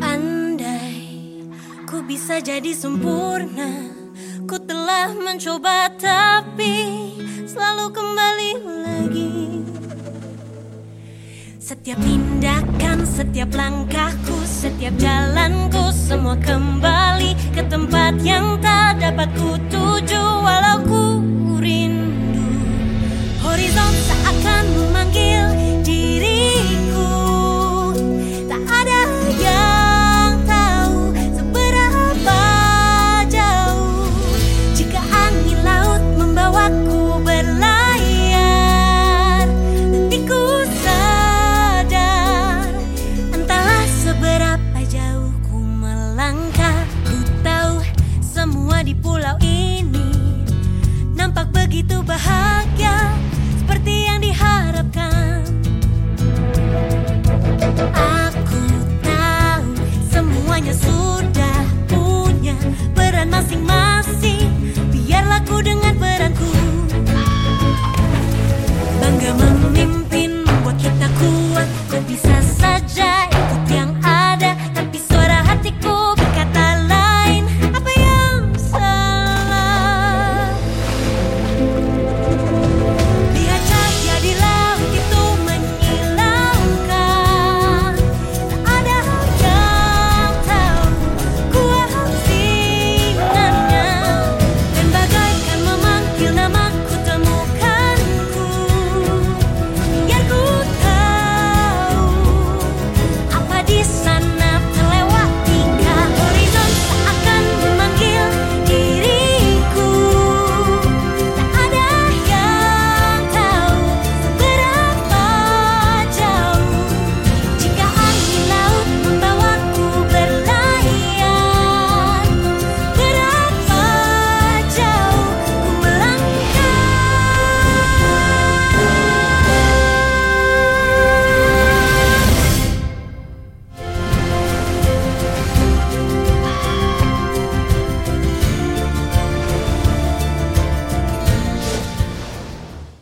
Andai ku bisa jadi sempurna, ku telah mencoba tapi selalu kembali lagi. Setiap tindakan, setiap langkahku, setiap jalanku, semua kembali ke tempat Diamante.